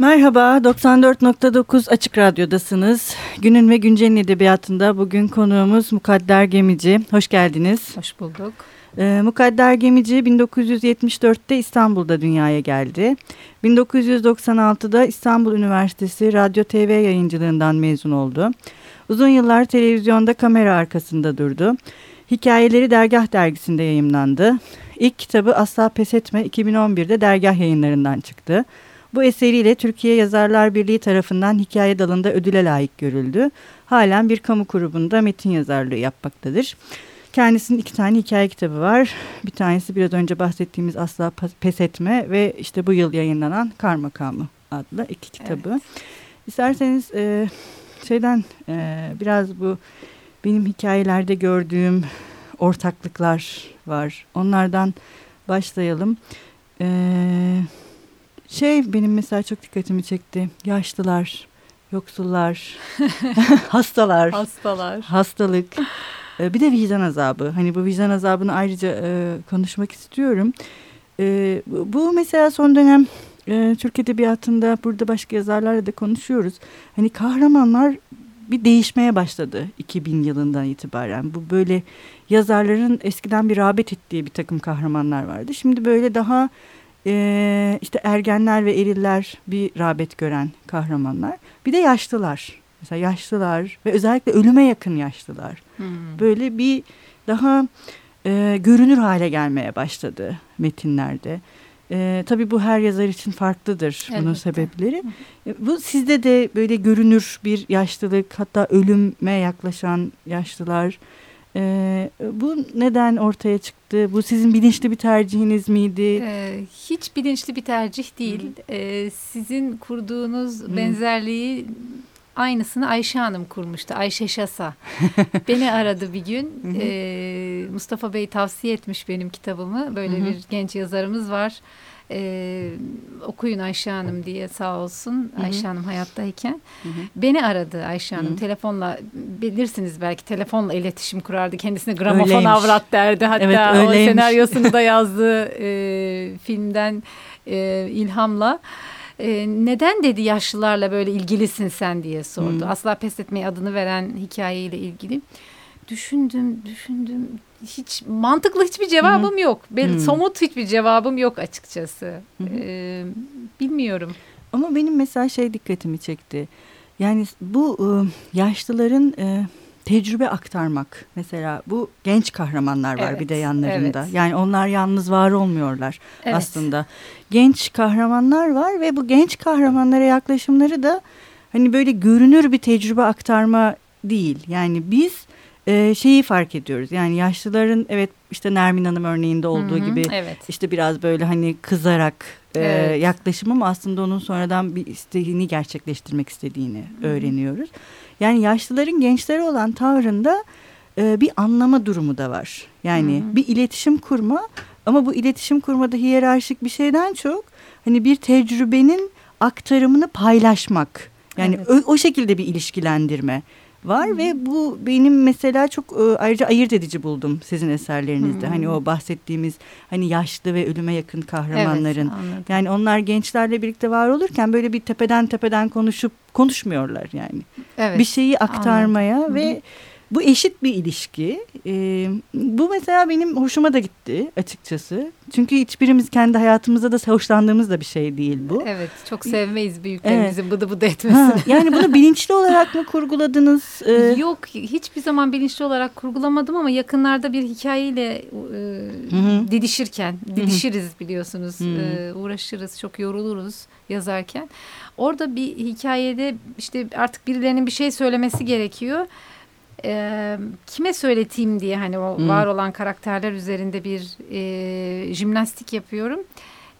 Merhaba, 94.9 Açık Radyo'dasınız. Günün ve Güncel'in edebiyatında bugün konuğumuz Mukadder Gemici. Hoş geldiniz. Hoş bulduk. Ee, Mukadder Gemici 1974'te İstanbul'da dünyaya geldi. 1996'da İstanbul Üniversitesi Radyo TV yayıncılığından mezun oldu. Uzun yıllar televizyonda kamera arkasında durdu. Hikayeleri Dergah dergisinde yayımlandı. İlk kitabı Asla Pes Etme 2011'de Dergah yayınlarından çıktı. Bu eseriyle Türkiye Yazarlar Birliği tarafından hikaye dalında ödüle layık görüldü. Halen bir kamu kurumunda metin yazarlığı yapmaktadır. Kendisinin iki tane hikaye kitabı var. Bir tanesi biraz önce bahsettiğimiz Asla Pes Etme ve işte bu yıl yayınlanan Kar Makamı adlı iki kitabı. Evet. İsterseniz e, şeyden e, biraz bu benim hikayelerde gördüğüm ortaklıklar var. Onlardan başlayalım. Eee şey benim mesela çok dikkatimi çekti. Yaşlılar, yoksullar, hastalar, hastalar, hastalık. Ee, bir de vicdan azabı. Hani bu vicdan azabını ayrıca e, konuşmak istiyorum. E, bu mesela son dönem e, Türk Edebiyatı'nda burada başka yazarlarla da konuşuyoruz. Hani kahramanlar bir değişmeye başladı 2000 yılından itibaren. Bu böyle yazarların eskiden bir rağbet ettiği bir takım kahramanlar vardı. Şimdi böyle daha e, işte ergenler ve eriller bir rağbet gören kahramanlar. Bir de yaşlılar. Mesela yaşlılar ve özellikle ölüme yakın yaşlılar. Hmm. Böyle bir daha e, görünür hale gelmeye başladı metinlerde. E, tabii bu her yazar için farklıdır Elbette. bunun sebepleri. E, bu sizde de böyle görünür bir yaşlılık hatta ölüme yaklaşan yaşlılar ee, bu neden ortaya çıktı? Bu sizin bilinçli bir tercihiniz miydi? Ee, hiç bilinçli bir tercih değil. Ee, sizin kurduğunuz Hı. benzerliği aynısını Ayşe Hanım kurmuştu. Ayşe Şasa. Beni aradı bir gün. Ee, Mustafa Bey tavsiye etmiş benim kitabımı. Böyle -hı. bir genç yazarımız var e, okuyun Ayşe Hanım diye sağ olsun Hı -hı. Ayşe Hanım hayattayken Hı -hı. beni aradı Ayşe Hanım Hı -hı. telefonla bilirsiniz belki telefonla iletişim kurardı kendisine gramofon öyleymiş. avrat derdi hatta evet, o senaryosunu da yazdığı e, filmden e, ilhamla e, neden dedi yaşlılarla böyle ilgilisin sen diye sordu. Hı. Asla pes etmeyi adını veren hikayeyle ilgili. Düşündüm, düşündüm hiç mantıklı hiçbir cevabım Hı-hı. yok. Ben Hı-hı. somut hiçbir cevabım yok açıkçası. Ee, bilmiyorum. Ama benim mesela şey dikkatimi çekti. Yani bu yaşlıların tecrübe aktarmak mesela bu genç kahramanlar var evet, bir de yanlarında. Evet. Yani onlar yalnız var olmuyorlar evet. aslında. Genç kahramanlar var ve bu genç kahramanlara yaklaşımları da hani böyle görünür bir tecrübe aktarma değil. Yani biz e, şeyi fark ediyoruz. Yani yaşlıların evet işte Nermin Hanım örneğinde olduğu Hı -hı, gibi evet. işte biraz böyle hani kızarak e, evet. yaklaşım ama aslında onun sonradan bir isteğini gerçekleştirmek istediğini Hı -hı. öğreniyoruz. Yani yaşlıların gençlere olan tavrında e, bir anlama durumu da var. Yani Hı -hı. bir iletişim kurma ama bu iletişim kurmada hiyerarşik bir şeyden çok hani bir tecrübenin aktarımını paylaşmak. Yani evet. o, o şekilde bir ilişkilendirme var Hı. ve bu benim mesela çok e, ayrıca ayırt edici buldum sizin eserlerinizde. Hı. Hani o bahsettiğimiz hani yaşlı ve ölüme yakın kahramanların. Evet, yani onlar gençlerle birlikte var olurken böyle bir tepeden tepeden konuşup konuşmuyorlar yani. Evet, bir şeyi aktarmaya anladım. ve Hı bu eşit bir ilişki. E, bu mesela benim hoşuma da gitti açıkçası. Çünkü hiçbirimiz kendi hayatımızda da hoşlandığımız da bir şey değil bu. Evet çok sevmeyiz büyüklerimizin evet. bıdı bıdı etmesini. Ha, yani bunu bilinçli olarak mı kurguladınız? Ee, Yok hiçbir zaman bilinçli olarak kurgulamadım ama yakınlarda bir hikayeyle e, didişirken, didişiriz biliyorsunuz, e, uğraşırız, çok yoruluruz yazarken. Orada bir hikayede işte artık birilerinin bir şey söylemesi gerekiyor e, kime söyleteyim diye hani o hmm. var olan karakterler üzerinde bir e, jimnastik yapıyorum.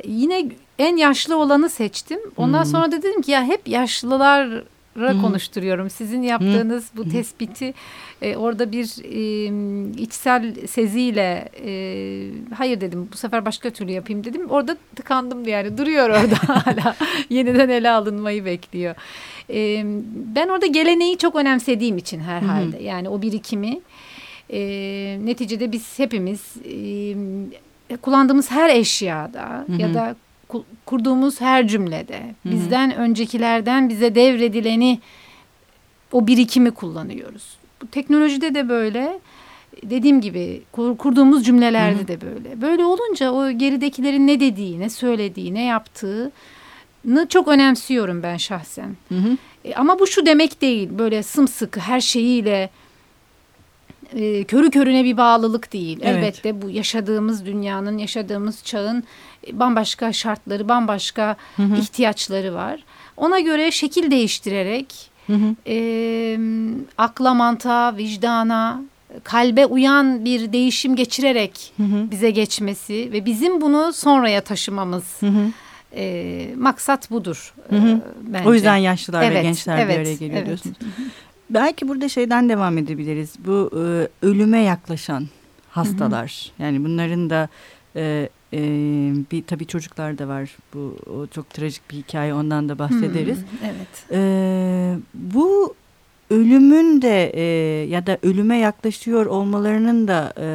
Yine en yaşlı olanı seçtim. Ondan hmm. sonra da dedim ki ya hep yaşlılar hmm. konuşturuyorum. Sizin yaptığınız hmm. bu tespiti e, orada bir e, içsel seziyle e, hayır dedim bu sefer başka türlü yapayım dedim. Orada tıkandım yani duruyor orada hala yeniden ele alınmayı bekliyor. E, ben orada geleneği çok önemsediğim için herhalde hı hı. yani o birikimi e, neticede biz hepimiz e, kullandığımız her eşyada hı hı. ya da kurduğumuz her cümlede bizden öncekilerden bize devredileni o birikimi kullanıyoruz. Bu teknolojide de böyle dediğim gibi kurduğumuz cümlelerde Hı-hı. de böyle. Böyle olunca o geridekilerin ne dediği, ne söylediği, ne yaptığını çok önemsiyorum ben şahsen. Hı hı. E, ama bu şu demek değil böyle sımsıkı her şeyiyle e, körü körüne bir bağlılık değil. Evet. Elbette bu yaşadığımız dünyanın, yaşadığımız çağın e, bambaşka şartları, bambaşka hı hı. ihtiyaçları var. Ona göre şekil değiştirerek hı hı. E, akla, mantığa, vicdana, kalbe uyan bir değişim geçirerek hı hı. bize geçmesi ve bizim bunu sonraya taşımamız. Hı hı. E, maksat budur hı hı. E, bence. O yüzden yaşlılar evet, ve gençler evet, bir araya geliyor evet. diyorsunuz. Hı hı. Belki burada şeyden devam edebiliriz. Bu e, ölüme yaklaşan hastalar. Hı hı. Yani bunların da e, e, bir tabii çocuklar da var. Bu o çok trajik bir hikaye. Ondan da bahsederiz. Hı, evet. E, bu ölümün de e, ya da ölüme yaklaşıyor olmalarının da e,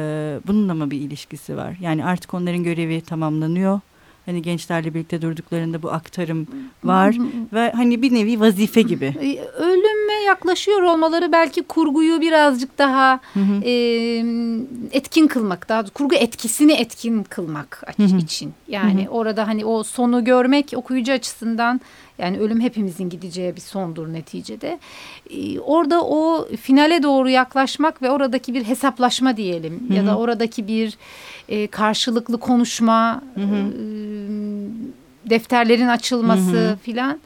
bununla mı bir ilişkisi var? Yani artık onların görevi tamamlanıyor hani gençlerle birlikte durduklarında bu aktarım var ve hani bir nevi vazife gibi. Yaklaşıyor olmaları belki kurguyu birazcık daha E, etkin kılmak, daha kurgu etkisini etkin kılmak için. Yani orada hani o sonu görmek okuyucu açısından yani ölüm hepimizin gideceği bir sondur neticede. Ee, orada o finale doğru yaklaşmak ve oradaki bir hesaplaşma diyelim Hı -hı. ya da oradaki bir e, karşılıklı konuşma, Hı -hı. E, defterlerin açılması filan.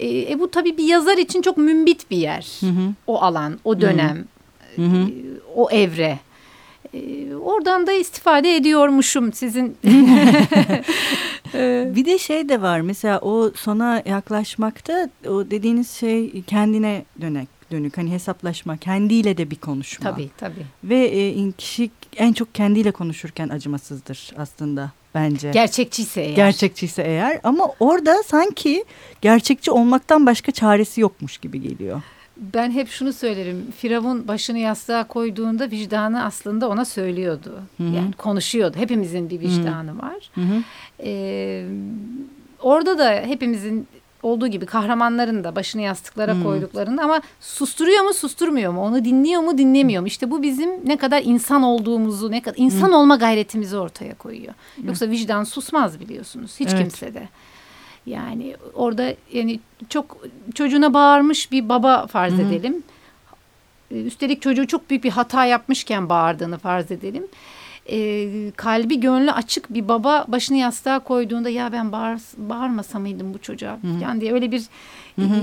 E, e, bu tabii bir yazar için çok mümbit bir yer. Hı hı. O alan, o dönem, hı hı. E, o evre. E, oradan da istifade ediyormuşum sizin. bir de şey de var mesela o sona yaklaşmakta o dediğiniz şey kendine dönek dönük hani hesaplaşma kendiyle de bir konuşma. Tabii tabii. Ve e, kişi en çok kendiyle konuşurken acımasızdır aslında bence. Gerçekçiyse eğer. Gerçekçiyse eğer ama orada sanki gerçekçi olmaktan başka çaresi yokmuş gibi geliyor. Ben hep şunu söylerim. Firavun başını yastığa koyduğunda vicdanı aslında ona söylüyordu. Hı -hı. Yani konuşuyordu. Hepimizin bir vicdanı Hı -hı. var. Hı -hı. Ee, orada da hepimizin olduğu gibi kahramanların da başını yastıklara hmm. koyduklarını ama susturuyor mu susturmuyor mu onu dinliyor mu dinlemiyor mu işte bu bizim ne kadar insan olduğumuzu ne kadar insan hmm. olma gayretimizi ortaya koyuyor. Hmm. Yoksa vicdan susmaz biliyorsunuz hiç evet. kimse de. Yani orada yani çok çocuğuna bağırmış bir baba farz hmm. edelim. Üstelik çocuğu çok büyük bir hata yapmışken bağırdığını farz edelim e, kalbi gönlü açık bir baba başını yastığa koyduğunda ya ben bağır, bağırmasa mıydım bu çocuğa Hı-hı. yani diye öyle bir Hı-hı.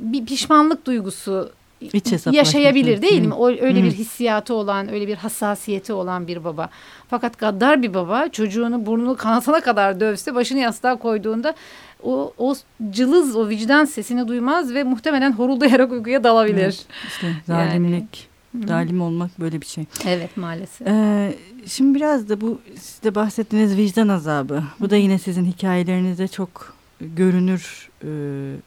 bir pişmanlık duygusu yaşayabilir değil mi? O, öyle Hı-hı. bir hissiyatı olan, öyle bir hassasiyeti olan bir baba. Fakat gaddar bir baba çocuğunu burnunu kanatana kadar dövse başını yastığa koyduğunda o, o cılız, o vicdan sesini duymaz ve muhtemelen horuldayarak uykuya dalabilir. Evet, işte zalimlik. Yani, Dalim olmak böyle bir şey. Evet maalesef. Ee, şimdi biraz da bu siz de bahsettiğiniz vicdan azabı. Bu da yine sizin hikayelerinizde çok görünür. Ee,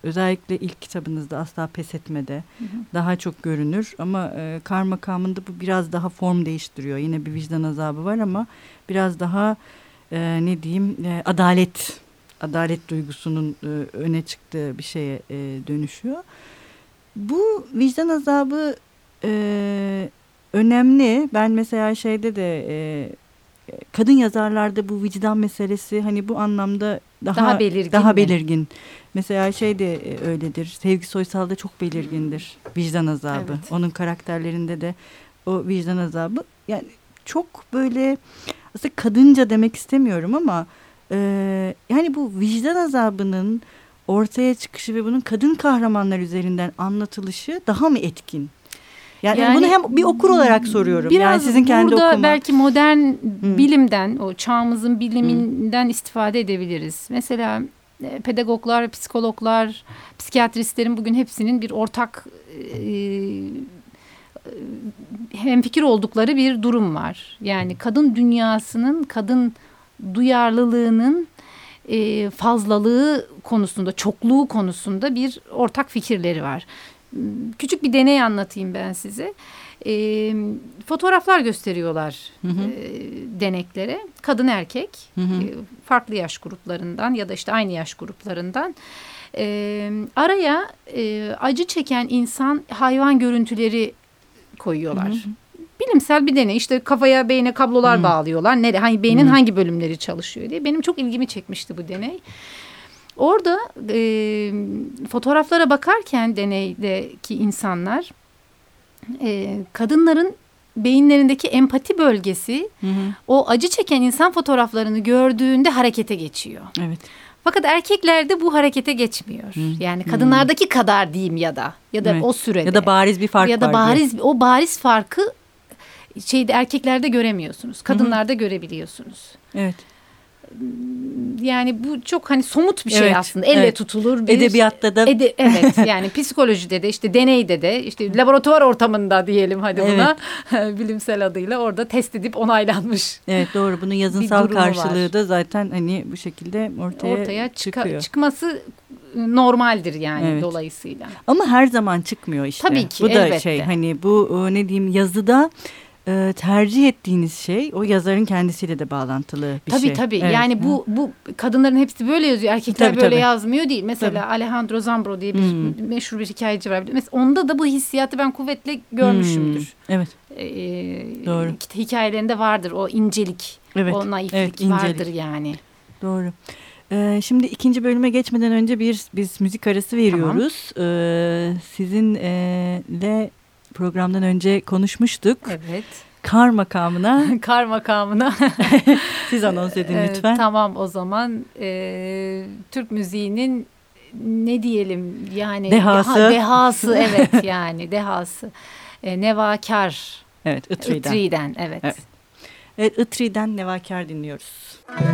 özellikle ilk kitabınızda Asla Pes Etme'de hı hı. daha çok görünür. Ama e, kar makamında bu biraz daha form değiştiriyor. Yine bir vicdan azabı var ama biraz daha e, ne diyeyim e, adalet adalet duygusunun e, öne çıktığı bir şeye e, dönüşüyor. Bu vicdan azabı e, önemli. Ben mesela şeyde de e, kadın yazarlarda bu vicdan meselesi hani bu anlamda daha daha belirgin. Daha belirgin. Mesela şey de e, öyledir. Sevgi Soysal da çok belirgindir. Vicdan azabı. Evet. Onun karakterlerinde de o vicdan azabı. Yani çok böyle aslında kadınca demek istemiyorum ama e, yani bu vicdan azabının ortaya çıkışı ve bunun kadın kahramanlar üzerinden anlatılışı daha mı etkin? Yani, yani bunu hem bir okur olarak soruyorum. Biraz yani sizin kendi burada okuma. belki modern hmm. bilimden, o çağımızın biliminden hmm. istifade edebiliriz. Mesela e, pedagoglar, psikologlar, psikiyatristlerin bugün hepsinin bir ortak e, fikir oldukları bir durum var. Yani kadın dünyasının, kadın duyarlılığının e, fazlalığı konusunda, çokluğu konusunda bir ortak fikirleri var küçük bir deney anlatayım ben size. E, fotoğraflar gösteriyorlar hı hı. E, deneklere. Kadın erkek hı hı. E, farklı yaş gruplarından ya da işte aynı yaş gruplarından. E, araya e, acı çeken insan hayvan görüntüleri koyuyorlar. Hı hı bilimsel bir deney. İşte kafaya beyne kablolar hmm. bağlıyorlar. Nere, hani beynin hmm. hangi bölümleri çalışıyor diye. Benim çok ilgimi çekmişti bu deney. Orada e, fotoğraflara bakarken deneydeki insanlar e, kadınların beyinlerindeki empati bölgesi hı hı. o acı çeken insan fotoğraflarını gördüğünde harekete geçiyor. Evet. Fakat erkeklerde bu harekete geçmiyor. Hı. Yani kadınlardaki hı. kadar diyeyim ya da ya da evet. o sürede. Ya da bariz bir fark Ya da bariz diye. o bariz farkı şeyde erkeklerde göremiyorsunuz. Kadınlarda Hı -hı. görebiliyorsunuz. Evet. Yani bu çok hani somut bir şey evet, aslında. Elle evet. tutulur bir edebiyatta da ede, evet yani psikolojide de işte deneyde de işte laboratuvar ortamında diyelim hadi evet. buna bilimsel adıyla orada test edip onaylanmış. Evet doğru bunun yazınsal karşılığı var. da zaten hani bu şekilde ortaya, ortaya çıkıyor. Çıka, çıkması normaldir yani evet. dolayısıyla. Ama her zaman çıkmıyor işte. Tabii ki bu da elbette. şey hani bu ne diyeyim yazıda e, tercih ettiğiniz şey o yazarın kendisiyle de bağlantılı bir tabii, şey. Tabii tabii. Yani bu bu kadınların hepsi böyle yazıyor. Erkekler tabii, böyle tabii. yazmıyor değil. Mesela tabii. Alejandro Zambro diye bir hmm. meşhur bir hikayeci var. Mesela onda da bu hissiyatı ben kuvvetle görmüşümdür. Hmm. Evet. Ee, Doğru. Hikayelerinde vardır o incelik, evet. o naiflik evet, incelik. vardır yani. Doğru. Ee, şimdi ikinci bölüme geçmeden önce bir biz müzik arası veriyoruz. Tamam. Ee, sizinle programdan önce konuşmuştuk. Evet. Kar makamına. Kar makamına. Siz anons edin lütfen. tamam o zaman e, Türk müziğinin ne diyelim yani dehası. Deha, dehası evet yani dehası. E, Nevakar. Evet Itri'den. Itri'den evet. Evet, evet Itri'den Nevakar dinliyoruz. Müzik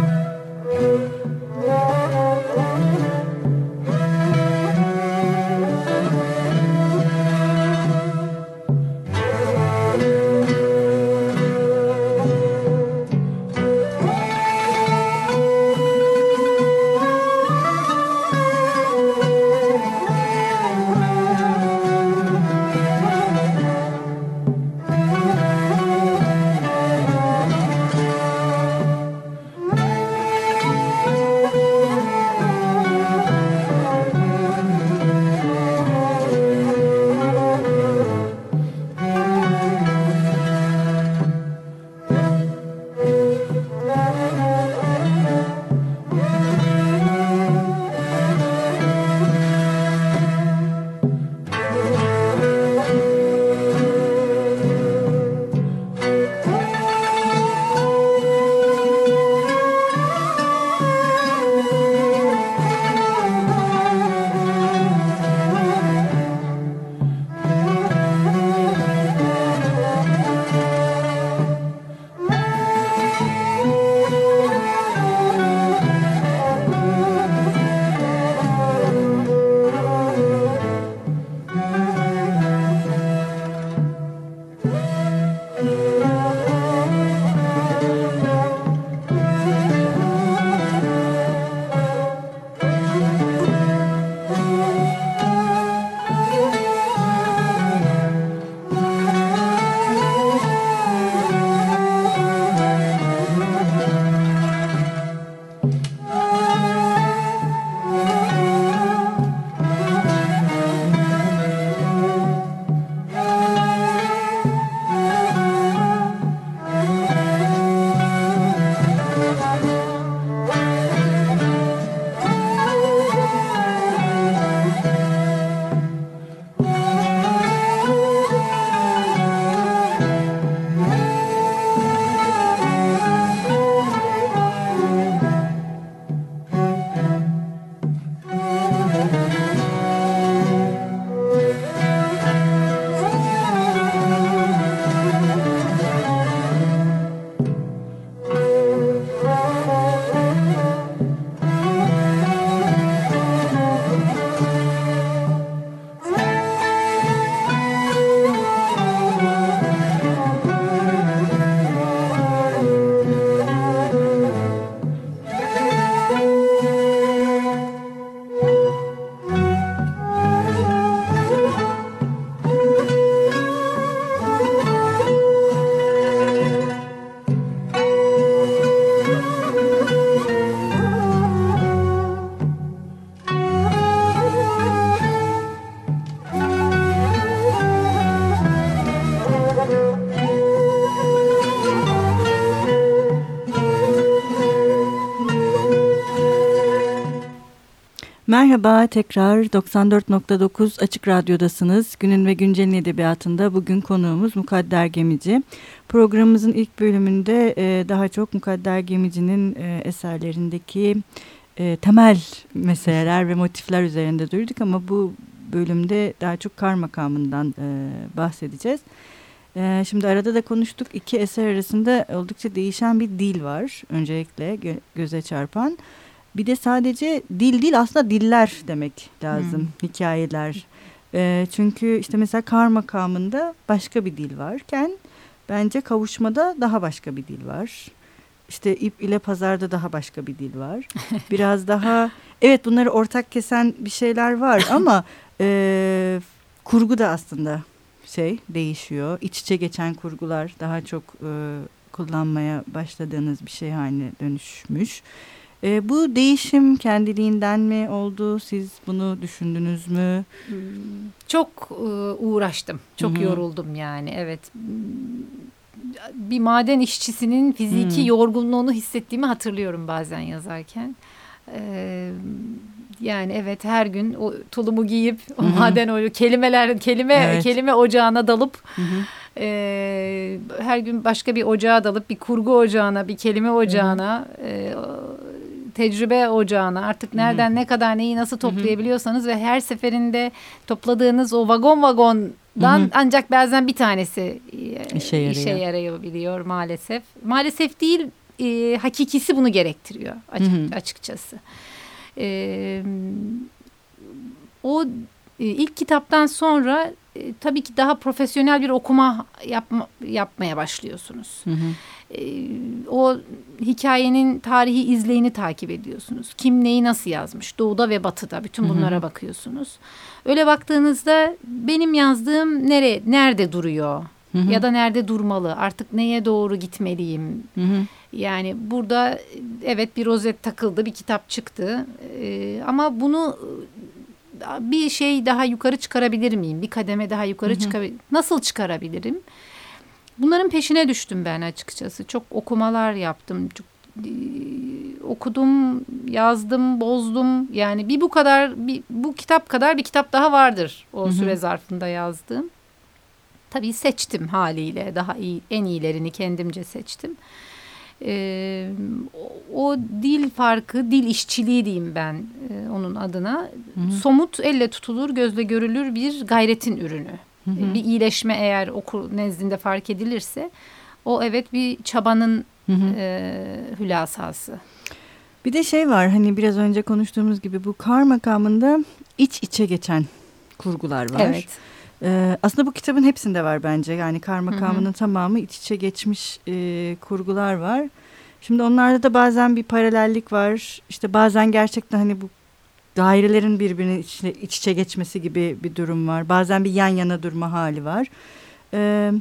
Merhaba tekrar 94.9 Açık Radyo'dasınız. Günün ve Güncel'in edebiyatında bugün konuğumuz Mukadder Gemici. Programımızın ilk bölümünde e, daha çok Mukadder Gemici'nin e, eserlerindeki e, temel meseleler ve motifler üzerinde durduk ama bu bölümde daha çok kar makamından e, bahsedeceğiz. E, şimdi arada da konuştuk iki eser arasında oldukça değişen bir dil var öncelikle gö göze çarpan. Bir de sadece dil değil aslında diller demek lazım hmm. hikayeler. E, çünkü işte mesela kar makamında başka bir dil varken bence kavuşmada daha başka bir dil var. İşte ip ile pazarda daha başka bir dil var. Biraz daha evet bunları ortak kesen bir şeyler var ama e, kurgu da aslında şey değişiyor. İç içe geçen kurgular daha çok e, kullanmaya başladığınız bir şey haline dönüşmüş. E, bu değişim kendiliğinden mi oldu? Siz bunu düşündünüz mü? Hmm, çok e, uğraştım. Çok Hı -hı. yoruldum yani. Evet. Bir maden işçisinin fiziki Hı yorgunluğunu hissettiğimi hatırlıyorum bazen yazarken. Ee, yani evet her gün o tulumu giyip o Hı -hı. maden oyu kelimeler kelime evet. kelime ocağına dalıp Hı -hı. E, her gün başka bir ocağa dalıp bir kurgu ocağına bir kelime ocağına e, tecrübe ocağına artık nereden ne kadar neyi nasıl toplayabiliyorsanız ve her seferinde topladığınız o vagon vagondan Hı -hı. ancak bazen bir tanesi e, işe, yarıyor. işe yarayabiliyor maalesef. Maalesef değil e, hakikisi bunu gerektiriyor açık, açıkçası. E, o e, ilk kitaptan sonra e, tabii ki daha profesyonel bir okuma yapma, yapmaya başlıyorsunuz. Hı hı. E, o hikayenin tarihi izleyini takip ediyorsunuz. Kim neyi nasıl yazmış? Doğuda ve batıda bütün bunlara hı hı. bakıyorsunuz. Öyle baktığınızda benim yazdığım nere nerede duruyor? Hı hı. Ya da nerede durmalı? Artık neye doğru gitmeliyim? Hı hı. Yani burada evet bir rozet takıldı, bir kitap çıktı. Ee, ama bunu bir şey daha yukarı çıkarabilir miyim? Bir kademe daha yukarı çıkabilir Nasıl çıkarabilirim? Bunların peşine düştüm ben açıkçası. Çok okumalar yaptım. Çok e, okudum, yazdım, bozdum. Yani bir bu kadar bir, bu kitap kadar bir kitap daha vardır o hı hı. süre zarfında yazdığım. Tabii seçtim haliyle. Daha iyi en iyilerini kendimce seçtim e, o, dil farkı, dil işçiliği diyeyim ben e, onun adına. Hı hı. Somut, elle tutulur, gözle görülür bir gayretin ürünü. Hı hı. Bir iyileşme eğer okur nezdinde fark edilirse o evet bir çabanın hı hı. E, hülasası. Bir de şey var hani biraz önce konuştuğumuz gibi bu kar makamında iç içe geçen kurgular var. Evet. Ee, aslında bu kitabın hepsinde var bence. Yani kar makamının tamamı iç içe geçmiş e, kurgular var. Şimdi onlarda da bazen bir paralellik var. İşte bazen gerçekten hani bu dairelerin birbirine içine, iç içe geçmesi gibi bir durum var. Bazen bir yan yana durma hali var. Evet.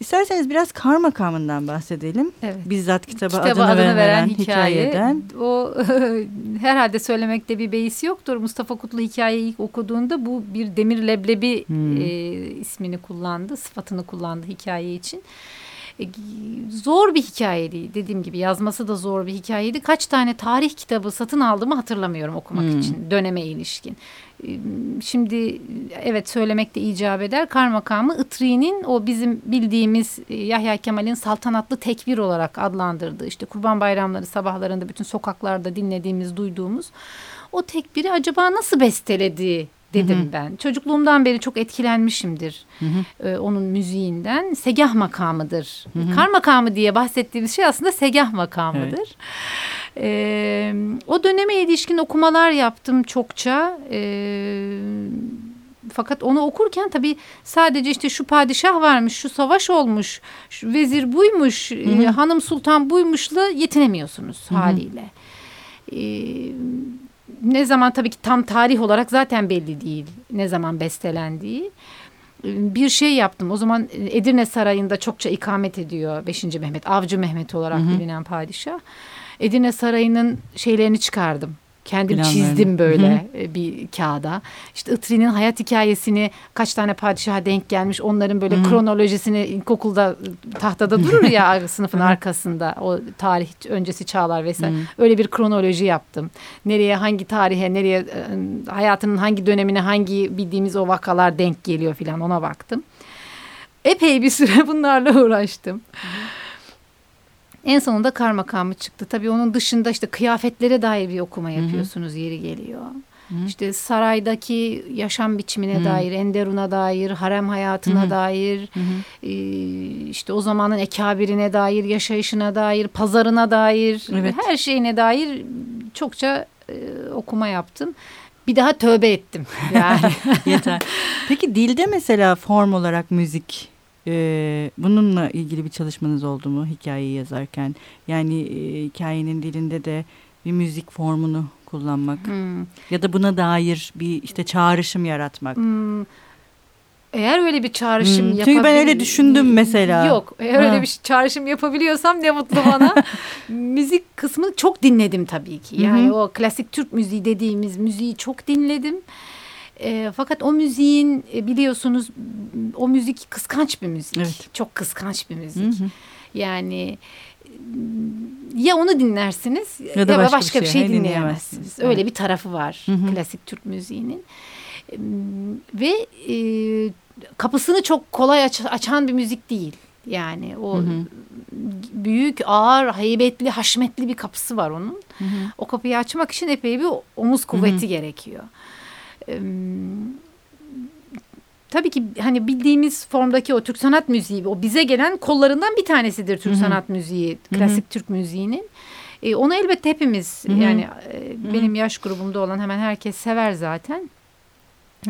İsterseniz biraz kar makamından bahsedelim. Evet. Bizzat kitaba, kitaba adını, adını veren, veren hikaye, hikayeden. O herhalde söylemekte bir beis yoktur. Mustafa Kutlu hikayeyi ilk okuduğunda bu bir demir leblebi hmm. e, ismini kullandı, sıfatını kullandı hikaye için. E, zor bir hikayeydi. Dediğim gibi yazması da zor bir hikayeydi. Kaç tane tarih kitabı satın aldığımı hatırlamıyorum okumak hmm. için döneme ilişkin. E, şimdi evet söylemek de icap eder. Kar makamı Itri'nin o bizim bildiğimiz e, Yahya Kemal'in saltanatlı tekbir olarak adlandırdığı işte kurban bayramları sabahlarında bütün sokaklarda dinlediğimiz, duyduğumuz o tekbiri acaba nasıl besteledi dedim hı hı. ben. Çocukluğumdan beri çok etkilenmişimdir hı hı. E, onun müziğinden. Segah makamıdır. Hı hı. Kar makamı diye bahsettiğimiz şey aslında segah makamıdır. Evet. E, o döneme ilişkin okumalar yaptım çokça. E, fakat onu okurken tabii sadece işte şu padişah varmış, şu savaş olmuş, şu vezir buymuş, hı hı. E, hanım sultan buymuşla yetinemiyorsunuz hı hı. haliyle. E, ne zaman tabii ki tam tarih olarak zaten belli değil ne zaman bestelendiği. Bir şey yaptım. O zaman Edirne Sarayı'nda çokça ikamet ediyor 5. Mehmet. Avcı Mehmet olarak hı hı. bilinen padişah. Edirne Sarayı'nın şeylerini çıkardım. Kendim çizdim böyle Hı. bir kağıda. İşte Itri'nin hayat hikayesini kaç tane padişaha denk gelmiş onların böyle Hı. kronolojisini ilkokulda tahtada durur ya sınıfın arkasında o tarih öncesi çağlar vesaire. Hı. Öyle bir kronoloji yaptım. Nereye hangi tarihe nereye hayatının hangi dönemine hangi bildiğimiz o vakalar denk geliyor filan ona baktım. Epey bir süre bunlarla uğraştım. Hı. En sonunda kar makamı çıktı. Tabii onun dışında işte kıyafetlere dair bir okuma yapıyorsunuz Hı-hı. yeri geliyor. Hı-hı. İşte saraydaki yaşam biçimine Hı-hı. dair, Enderun'a dair, harem hayatına Hı-hı. dair, e, işte o zamanın ekabirine dair, yaşayışına dair, pazarına dair, evet. her şeyine dair çokça e, okuma yaptım. Bir daha tövbe ettim yani. Yeter. Peki dilde mesela form olarak müzik ee, bununla ilgili bir çalışmanız oldu mu hikayeyi yazarken? Yani e, hikayenin dilinde de bir müzik formunu kullanmak hmm. ya da buna dair bir işte çağrışım yaratmak. Hmm. Eğer öyle bir çağrışım hmm. Çünkü ben öyle düşündüm mesela. Yok eğer ha. öyle bir çağrışım yapabiliyorsam ne mutlu bana. Müzik kısmını çok dinledim tabii ki. Yani Hı-hı. o klasik Türk müziği dediğimiz müziği çok dinledim. E, fakat o müziğin e, biliyorsunuz o müzik kıskanç bir müzik. Evet. Çok kıskanç bir müzik. Hı hı. Yani ya onu dinlersiniz ya, da ya başka, başka bir şey, bir şey dinleyemezsiniz. Öyle evet. bir tarafı var hı hı. klasik Türk müziğinin. Ve e, kapısını çok kolay aç, açan bir müzik değil. Yani o hı hı. büyük, ağır, heybetli, haşmetli bir kapısı var onun. Hı hı. O kapıyı açmak için epey bir omuz kuvveti hı hı. gerekiyor tabii ki hani bildiğimiz formdaki o Türk sanat müziği o bize gelen kollarından bir tanesidir Türk Hı-hı. sanat müziği, klasik Hı-hı. Türk müziğinin. E, onu elbette hepimiz Hı-hı. yani e, benim yaş grubumda olan hemen herkes sever zaten.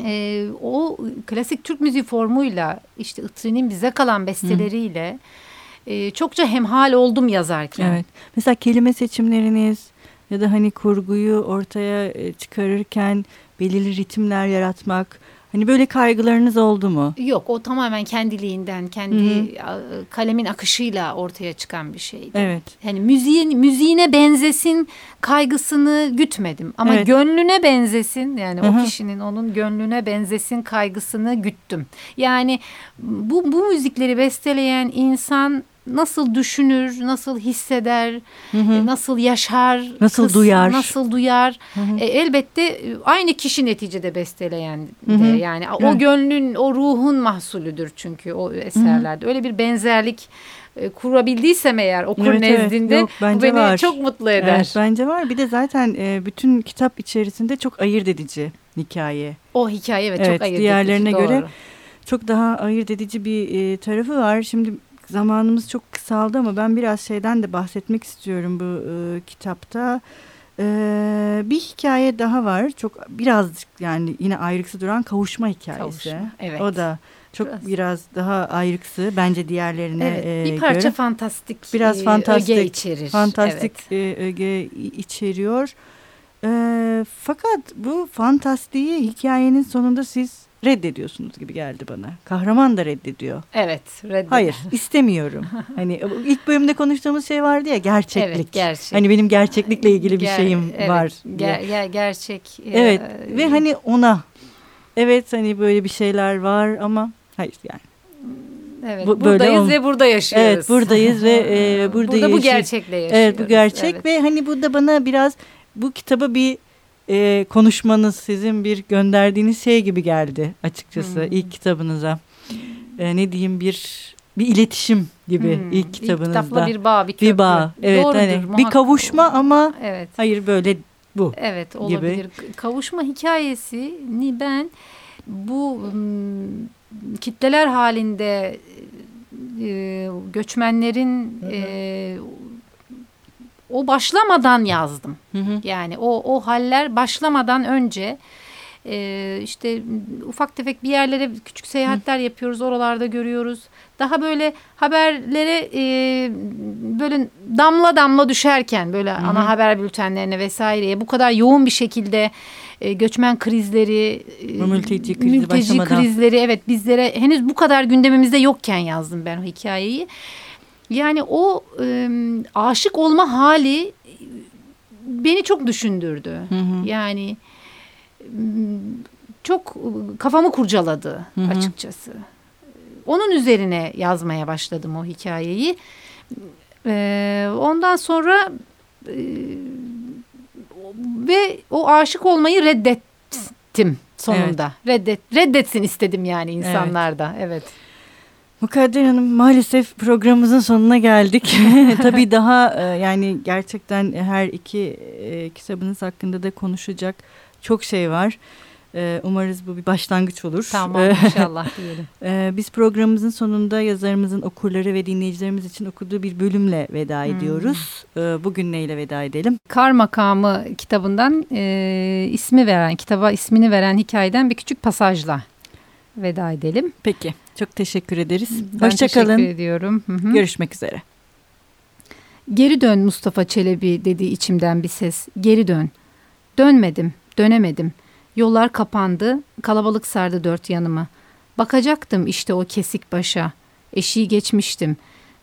E, o klasik Türk müziği formuyla işte Itri'nin bize kalan besteleriyle e, çokça hemhal oldum yazarken. Evet. Mesela kelime seçimleriniz ya da hani kurguyu ortaya e, çıkarırken belirli ritimler yaratmak hani böyle kaygılarınız oldu mu? Yok o tamamen kendiliğinden kendi Hı-hı. kalemin akışıyla ortaya çıkan bir şeydi. Evet. Hani müziğin müziğine benzesin kaygısını gütmedim ama evet. gönlüne benzesin yani Hı-hı. o kişinin onun gönlüne benzesin kaygısını güttüm. Yani bu bu müzikleri besteleyen insan nasıl düşünür, nasıl hisseder, hı hı. E, nasıl yaşar, nasıl kız, duyar, nasıl duyar. Hı hı. E, elbette e, aynı kişi neticede besteleyen de hı hı. yani evet. o gönlün, o ruhun mahsulüdür çünkü o eserlerde. Hı hı. Öyle bir benzerlik e, kurabildiysem eğer okur evet, nezdinde evet, yok, bence bu beni var. çok mutlu eder. Evet, bence var. Bir de zaten e, bütün kitap içerisinde çok ayırt edici hikaye. O hikaye evet, evet çok ayırt diğerlerine edici. Diğerlerine göre çok daha ayırt edici bir e, tarafı var. Şimdi zamanımız çok kısaldı ama ben biraz şeyden de bahsetmek istiyorum bu e, kitapta. E, bir hikaye daha var. Çok birazcık yani yine ayrıksı duran kavuşma hikayesi. Kavuşma, evet. O da çok biraz, biraz daha ayrıksı bence diğerlerine evet, e, bir parça göre. fantastik biraz e, fantastik öge içerir. Fantastik evet. e, öge içeriyor. E, fakat bu fantastiği hikayenin sonunda siz reddediyorsunuz gibi geldi bana. Kahraman da reddediyor. Evet, reddediyor. Hayır, istemiyorum. hani ilk bölümde konuştuğumuz şey vardı ya gerçeklik. Evet, gerçek. Hani benim gerçeklikle ilgili bir Ger şeyim evet, var. Ger ger gerçek. Evet e ve hani ona evet hani böyle bir şeyler var ama hayır yani. Evet, bu, buradayız ve burada yaşıyoruz. Evet, buradayız ve e, burada, burada bu gerçekle yaşıyoruz. Evet, bu gerçek evet. ve hani bu da bana biraz bu kitaba bir e, konuşmanız sizin bir gönderdiğiniz şey gibi geldi açıkçası hmm. ilk kitabınıza. E, ne diyeyim bir bir iletişim gibi hmm. ilk kitabınızda. İlk kitapla bir bağ, bir köprü. Bir bağ. Evet, Doğrudur, hani bir kavuşma ama evet. hayır böyle bu. Evet, olabilir. Gibi. Kavuşma hikayesini ben bu kitleler halinde e, göçmenlerin e, o başlamadan yazdım. Hı hı. Yani o o haller başlamadan önce e, işte ufak tefek bir yerlere küçük seyahatler hı. yapıyoruz. Oralarda görüyoruz. Daha böyle haberlere e, böyle damla damla düşerken böyle hı ana haber bültenlerine vesaireye bu kadar yoğun bir şekilde e, göçmen krizleri, e, mülteci, krizi mülteci krizleri evet bizlere henüz bu kadar gündemimizde yokken yazdım ben o hikayeyi. Yani o e, aşık olma hali beni çok düşündürdü. Hı hı. Yani çok kafamı kurcaladı hı hı. açıkçası. Onun üzerine yazmaya başladım o hikayeyi. Ee, ondan sonra e, ve o aşık olmayı reddettim sonunda. Evet. Reddet reddetsin istedim yani insanlar da. Evet. evet. Mukadder Hanım maalesef programımızın sonuna geldik. Tabii daha e, yani gerçekten her iki e, kitabınız hakkında da konuşacak çok şey var. E, umarız bu bir başlangıç olur. Tamam inşallah diyelim. Biz programımızın sonunda yazarımızın okurları ve dinleyicilerimiz için okuduğu bir bölümle veda hmm. ediyoruz. Bugün neyle veda edelim? Kar Makamı kitabından ismi veren, kitaba ismini veren hikayeden bir küçük pasajla veda edelim. Peki. Çok teşekkür ederiz. Ben Hoşçakalın. teşekkür ediyorum. Hı hı. Görüşmek üzere. Geri dön Mustafa Çelebi dedi içimden bir ses. Geri dön. Dönmedim, dönemedim. Yollar kapandı, kalabalık sardı dört yanımı. Bakacaktım işte o kesik başa. Eşiği geçmiştim.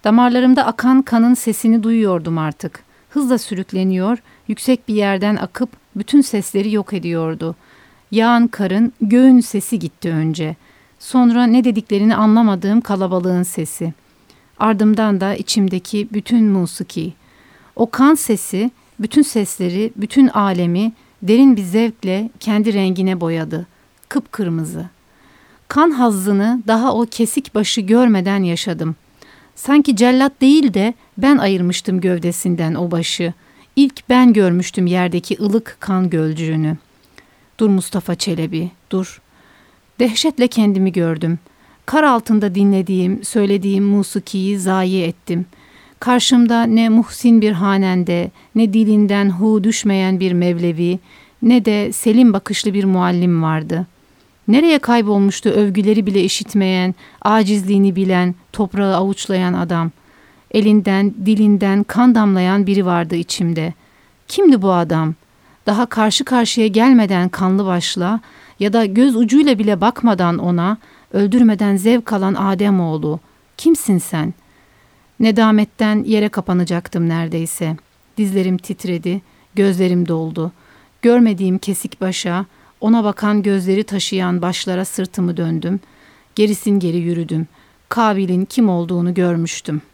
Damarlarımda akan kanın sesini duyuyordum artık. Hızla sürükleniyor, yüksek bir yerden akıp bütün sesleri yok ediyordu. Yağan karın, göğün sesi gitti önce.'' Sonra ne dediklerini anlamadığım kalabalığın sesi. Ardımdan da içimdeki bütün musiki. O kan sesi bütün sesleri, bütün alemi derin bir zevkle kendi rengine boyadı. Kıpkırmızı. Kan hazzını daha o kesik başı görmeden yaşadım. Sanki cellat değil de ben ayırmıştım gövdesinden o başı. İlk ben görmüştüm yerdeki ılık kan gölcüğünü. Dur Mustafa Çelebi, dur. Dehşetle kendimi gördüm. Kar altında dinlediğim, söylediğim musikiyi zayi ettim. Karşımda ne muhsin bir hanende, ne dilinden hu düşmeyen bir mevlevi, ne de selim bakışlı bir muallim vardı. Nereye kaybolmuştu övgüleri bile işitmeyen, acizliğini bilen, toprağı avuçlayan adam. Elinden, dilinden kan damlayan biri vardı içimde. Kimdi bu adam? Daha karşı karşıya gelmeden kanlı başla, ya da göz ucuyla bile bakmadan ona öldürmeden zevk alan Ademoğlu kimsin sen? Nedametten yere kapanacaktım neredeyse. Dizlerim titredi, gözlerim doldu. Görmediğim kesik başa, ona bakan gözleri taşıyan başlara sırtımı döndüm. Gerisin geri yürüdüm. Kabil'in kim olduğunu görmüştüm.''